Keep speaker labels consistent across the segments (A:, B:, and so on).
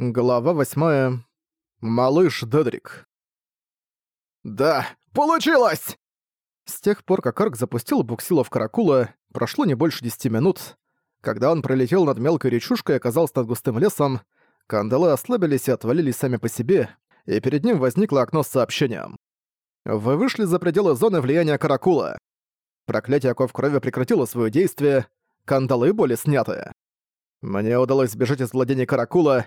A: Глава восьмая. Малыш Дедрик. «Да, получилось!» С тех пор, как Арк запустил буксила в Каракула, прошло не больше десяти минут. Когда он пролетел над мелкой речушкой и оказался над густым лесом, кандалы ослабились и отвалились сами по себе, и перед ним возникло окно с сообщением. Вы вышли за пределы зоны влияния Каракула. Проклятие оков крови прекратило свое действие, кандалы были сняты. Мне удалось сбежать из владения Каракула,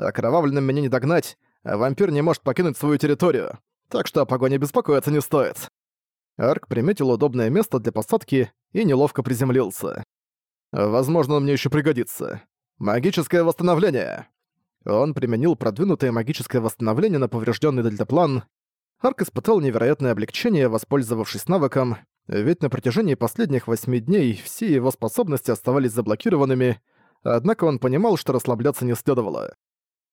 A: Окровавленным меня не догнать, а вампир не может покинуть свою территорию, так что о погоне беспокоиться не стоит. Арк приметил удобное место для посадки и неловко приземлился. Возможно, он мне еще пригодится. Магическое восстановление. Он применил продвинутое магическое восстановление на поврежденный дельтаплан. Арк испытал невероятное облегчение, воспользовавшись навыком, ведь на протяжении последних восьми дней все его способности оставались заблокированными, однако он понимал, что расслабляться не следовало.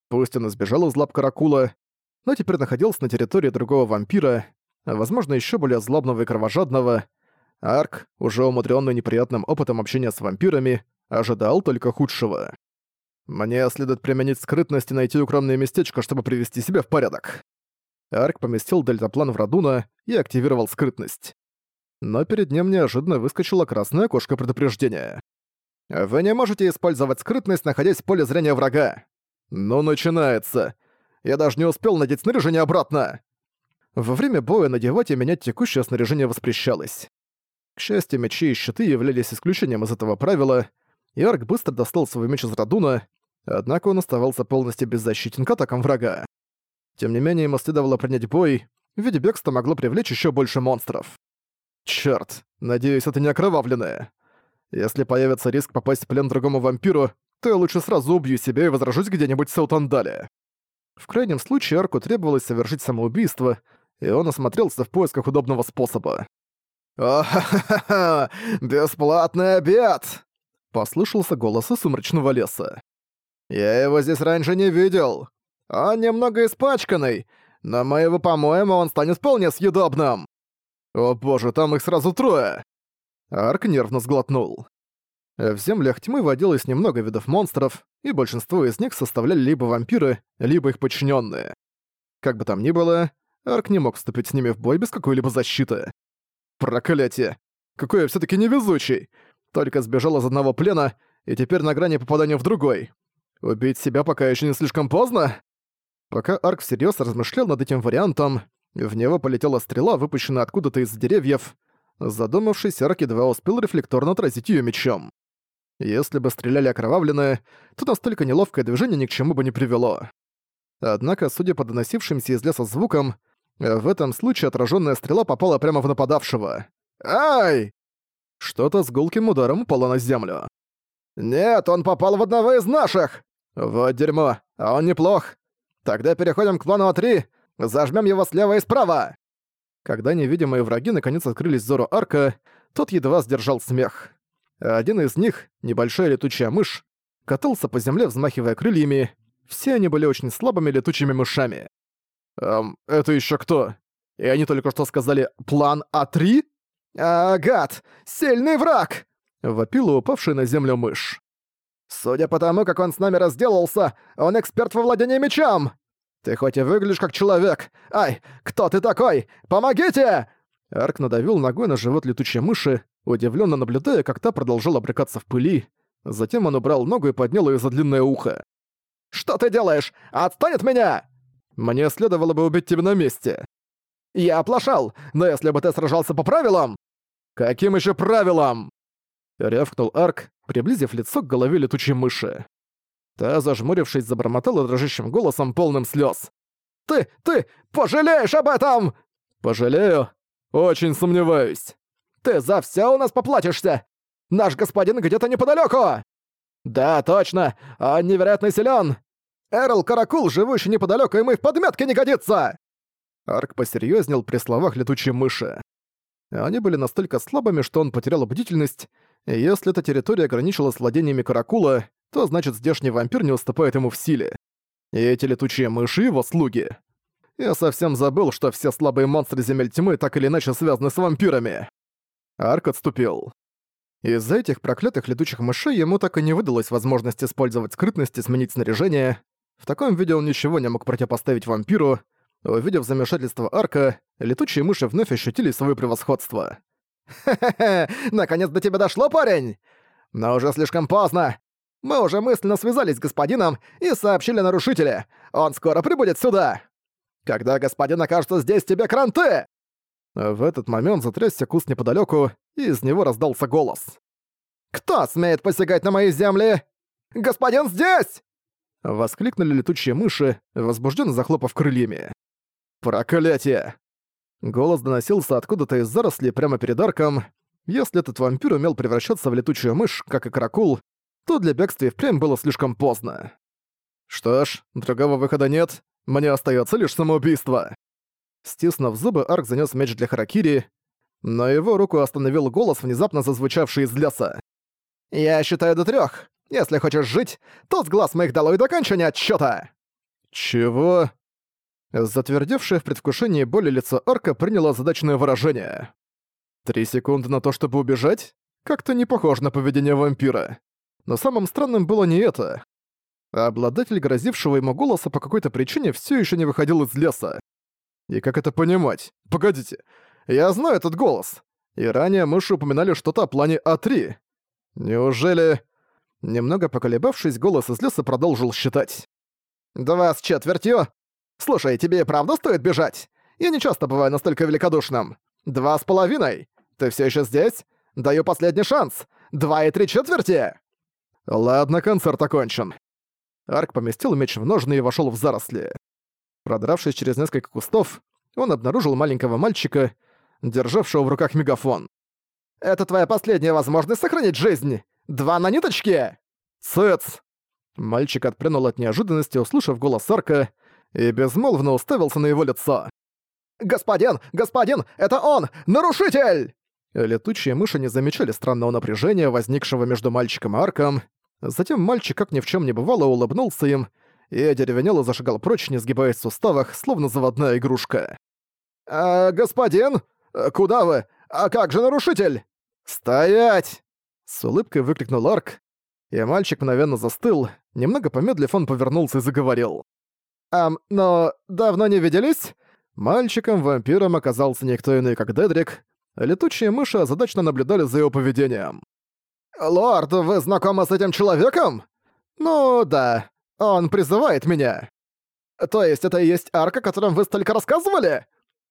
A: Пусть он избежал из лап Каракула, но теперь находился на территории другого вампира, возможно, еще более злобного и кровожадного. Арк, уже умудренный неприятным опытом общения с вампирами, ожидал только худшего. Мне следует применить скрытность и найти укромное местечко, чтобы привести себя в порядок. Арк поместил дельтаплан в Радуна и активировал скрытность. Но перед ним неожиданно выскочила красная окошко предупреждения. «Вы не можете использовать скрытность, находясь в поле зрения врага. «Ну, начинается! Я даже не успел надеть снаряжение обратно!» Во время боя надевать и менять текущее снаряжение воспрещалось. К счастью, мечи и щиты являлись исключением из этого правила, и Арк быстро достал свой меч из Радуна, однако он оставался полностью беззащитен к атакам врага. Тем не менее, ему следовало принять бой, ведь бегство могло привлечь еще больше монстров. Чёрт, надеюсь, это не окровавленное. Если появится риск попасть в плен другому вампиру, то я лучше сразу убью себя и возражусь где-нибудь в Саутандале. В крайнем случае Арку требовалось совершить самоубийство, и он осмотрелся в поисках удобного способа. «О-ха-ха-ха! Бесплатный обед!» — послышался голос из сумрачного леса. «Я его здесь раньше не видел. Он немного испачканный, но мы его помоем, он станет вполне съедобным!» «О боже, там их сразу трое!» Арк нервно сглотнул. В землях тьмы водилось немного видов монстров, и большинство из них составляли либо вампиры, либо их подчиненные. Как бы там ни было, Арк не мог вступить с ними в бой без какой-либо защиты. Проклятие! Какой я все таки невезучий! Только сбежал из одного плена, и теперь на грани попадания в другой. Убить себя пока еще не слишком поздно? Пока Арк всерьез размышлял над этим вариантом, в него полетела стрела, выпущенная откуда-то из деревьев. Задумавшись, Арк едва успел рефлекторно отразить ее мечом. Если бы стреляли окровавленные, то настолько неловкое движение ни к чему бы не привело. Однако, судя по доносившимся из леса звукам, в этом случае отраженная стрела попала прямо в нападавшего. «Ай!» Что-то с гулким ударом упало на землю. «Нет, он попал в одного из наших!» «Вот дерьмо, а он неплох. Тогда переходим к плану А3, зажмем его слева и справа!» Когда невидимые враги наконец открылись взору арка, тот едва сдержал смех. Один из них, небольшая летучая мышь, катался по земле, взмахивая крыльями. Все они были очень слабыми летучими мышами. «Эм, это еще кто? И они только что сказали «план А3»?» «А, гад! Сильный враг!» — вопила упавшая на землю мышь. «Судя по тому, как он с нами разделался, он эксперт во владении мечом! Ты хоть и выглядишь как человек! Ай, кто ты такой? Помогите!» Арк надавил ногой на живот летучей мыши, удивленно наблюдая, как та продолжала брыкаться в пыли. Затем он убрал ногу и поднял ее за длинное ухо. «Что ты делаешь? Отстань от меня!» «Мне следовало бы убить тебя на месте». «Я оплошал, но если бы ты сражался по правилам...» «Каким еще правилам?» Рявкнул Арк, приблизив лицо к голове летучей мыши. Та, зажмурившись, забормотала дрожащим голосом, полным слез. «Ты, ты пожалеешь об этом!» «Пожалею? Очень сомневаюсь. Ты за все у нас поплатишься! Наш господин где-то неподалеку. Да, точно, он невероятно силен. Эрл Каракул, живущий неподалеку, и в подметке не годится! Арк посерьезнел при словах летучей мыши. Они были настолько слабыми, что он потерял бдительность, и если эта территория ограничилась владениями Каракула, то значит здешний вампир не уступает ему в силе. И эти летучие мыши — его слуги. Я совсем забыл, что все слабые монстры Земель Тьмы так или иначе связаны с вампирами. Арк отступил. Из-за этих проклятых летучих мышей ему так и не выдалось возможность использовать скрытность и сменить снаряжение. В таком виде он ничего не мог противопоставить вампиру. Увидев замешательство арка, летучие мыши вновь ощутили свое превосходство. «Хе-хе-хе! Наконец до тебя дошло, парень! Но уже слишком поздно! Мы уже мысленно связались с господином и сообщили нарушителя. Он скоро прибудет сюда! Когда господин окажется здесь, тебе кранты!» В этот момент затрясся куст неподалеку, и из него раздался голос. «Кто смеет посягать на мои земли? Господин здесь!» Воскликнули летучие мыши, возбужденно захлопав крыльями. «Проклятие!» Голос доносился откуда-то из зарослей прямо перед арком. Если этот вампир умел превращаться в летучую мышь, как и каракул, то для бегства и впрямь было слишком поздно. Что ж, другого выхода нет, мне остается лишь самоубийство. Стиснув зубы, Арк занёс меч для Харакири, но его руку остановил голос, внезапно зазвучавший из леса. «Я считаю до трёх. Если хочешь жить, то с глаз моих долой до окончания отсчёта!» «Чего?» Затвердевшее в предвкушении боли лицо Арка приняло задачное выражение. «Три секунды на то, чтобы убежать? Как-то не похоже на поведение вампира. Но самым странным было не это. Обладатель грозившего ему голоса по какой-то причине все еще не выходил из леса. И как это понимать? Погодите, я знаю этот голос. И ранее мыши упоминали что-то о плане А3. Неужели... Немного поколебавшись, голос из леса продолжил считать. «Два с четвертью? Слушай, тебе и правда стоит бежать? Я не часто бываю настолько великодушным. Два с половиной? Ты все еще здесь? Даю последний шанс. Два и три четверти!» «Ладно, концерт окончен». Арк поместил меч в ножны и вошел в заросли. Продравшись через несколько кустов, он обнаружил маленького мальчика, державшего в руках мегафон. «Это твоя последняя возможность сохранить жизнь! Два на ниточке!» «Цыц!» Мальчик отпрянул от неожиданности, услышав голос Арка, и безмолвно уставился на его лицо. «Господин! Господин! Это он! Нарушитель!» Летучие мыши не замечали странного напряжения, возникшего между мальчиком и Арком. Затем мальчик, как ни в чем не бывало, улыбнулся им и одеревенело зашагал прочь, не сгибаясь в суставах, словно заводная игрушка. «А, господин? Куда вы? А как же нарушитель?» «Стоять!» С улыбкой выкрикнул Арк, и мальчик мгновенно застыл. Немного помедлив, он повернулся и заговорил. «Ам, но давно не виделись?» Мальчиком-вампиром оказался никто иной, как Дедрик. Летучие мыши озадачно наблюдали за его поведением. «Лорд, вы знакомы с этим человеком?» «Ну да, он призывает меня». «То есть это и есть арка, о котором вы столько рассказывали?»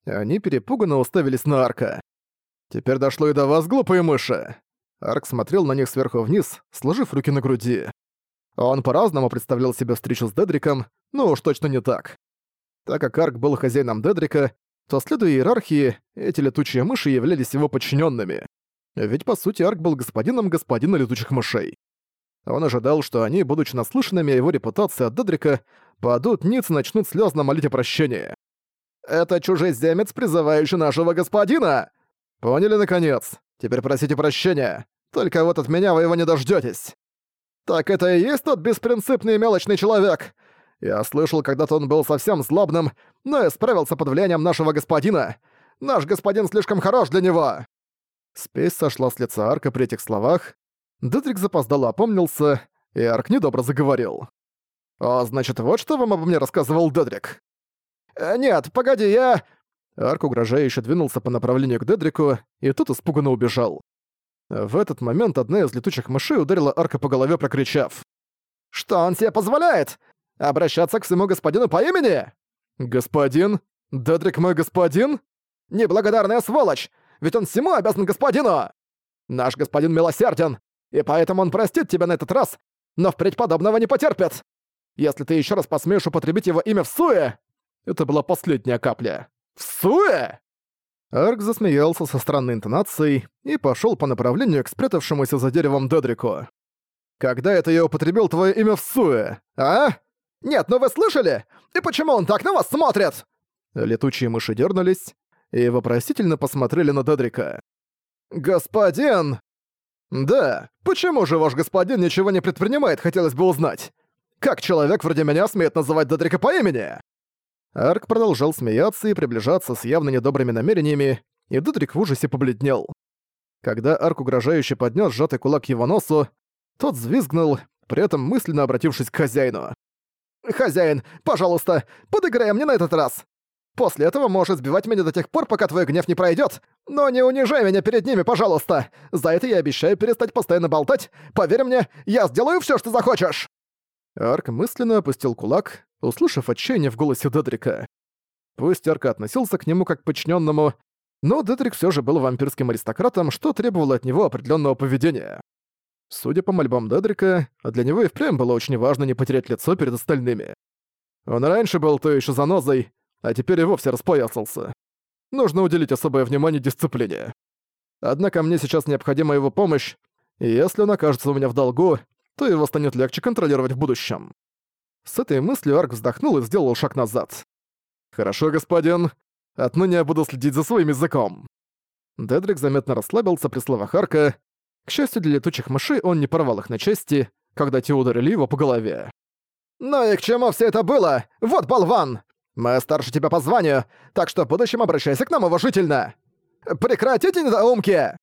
A: Они перепуганно уставились на арка. «Теперь дошло и до вас, глупые мыши!» Арк смотрел на них сверху вниз, сложив руки на груди. Он по-разному представлял себе встречу с Дедриком, но уж точно не так. Так как Арк был хозяином Дедрика, то, следуя иерархии, эти летучие мыши являлись его подчиненными. Ведь, по сути, Арк был господином господина летучих мышей. Он ожидал, что они, будучи наслышанными о его репутации от Дедрика, падут ниц и начнут слезно молить о прощении. «Это чужеземец, призывающий нашего господина!» «Поняли, наконец? Теперь просите прощения. Только вот от меня вы его не дождётесь». «Так это и есть тот беспринципный мелочный человек!» Я слышал, когда-то он был совсем злобным, но и справился под влиянием нашего господина. Наш господин слишком хорош для него!» Спесь сошла с лица Арка при этих словах. Детрик запоздало опомнился, и Арк недобро заговорил. «О, значит, вот что вам обо мне рассказывал Дедрик?» э, «Нет, погоди, я...» Арк угрожающе двинулся по направлению к Дедрику, и тот испуганно убежал. В этот момент одна из летучих мышей ударила Арка по голове, прокричав. «Что он себе позволяет? Обращаться к своему господину по имени?» «Господин? Дедрик мой господин?» «Неблагодарная сволочь! ведь он всему обязан господину! Наш господин милосерден, и поэтому он простит тебя на этот раз, но впредь подобного не потерпит! Если ты еще раз посмеешь употребить его имя в суе...» Это была последняя капля. «В суе?» Арк засмеялся со странной интонацией и пошел по направлению к спрятавшемуся за деревом Дедрику. «Когда это я употребил твое имя в суе, а?» «Нет, ну вы слышали? И почему он так на вас смотрит?» Летучие мыши дернулись, и вопросительно посмотрели на Дедрика. «Господин!» «Да, почему же ваш господин ничего не предпринимает, хотелось бы узнать? Как человек вроде меня смеет называть Дедрика по имени?» Арк продолжал смеяться и приближаться с явно недобрыми намерениями, и Дедрик в ужасе побледнел. Когда Арк угрожающе поднес сжатый кулак его носу, тот взвизгнул, при этом мысленно обратившись к хозяину. «Хозяин, пожалуйста, подыграй мне на этот раз! После этого можешь сбивать меня до тех пор, пока твой гнев не пройдет. Но не унижай меня перед ними, пожалуйста! За это я обещаю перестать постоянно болтать. Поверь мне, я сделаю все, что захочешь!» Арк мысленно опустил кулак, услышав отчаяние в голосе Дедрика. Пусть Арк относился к нему как к подчиненному, но Дедрик все же был вампирским аристократом, что требовало от него определенного поведения. Судя по мольбам Дедрика, для него и впрямь было очень важно не потерять лицо перед остальными. Он раньше был то еще занозой, а теперь и вовсе распоясался. Нужно уделить особое внимание дисциплине. Однако мне сейчас необходима его помощь, и если он окажется у меня в долгу, то его станет легче контролировать в будущем. С этой мыслью Арк вздохнул и сделал шаг назад. «Хорошо, господин. Отныне я буду следить за своим языком». Дедрик заметно расслабился при словах Арка, к счастью для летучих мышей, он не порвал их на части, когда те ударили его по голове. «Ну и к чему все это было? Вот болван! Мы старше тебя по званию, так что в будущем обращайся к нам уважительно! Прекратите недоумки!»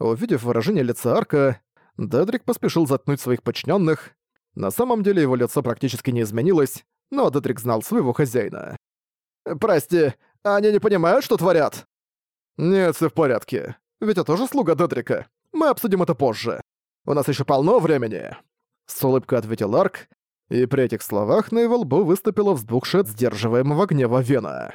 A: Увидев выражение лица Арка, Дедрик поспешил заткнуть своих подчиненных. На самом деле его лицо практически не изменилось, но Дедрик знал своего хозяина. «Прости, они не понимают, что творят?» «Нет, все в порядке. Ведь я тоже слуга Дедрика. Мы обсудим это позже. У нас еще полно времени!» С улыбкой ответил Арк, и при этих словах на его лбу выступила взбухшая от сдерживаемого гнева вена.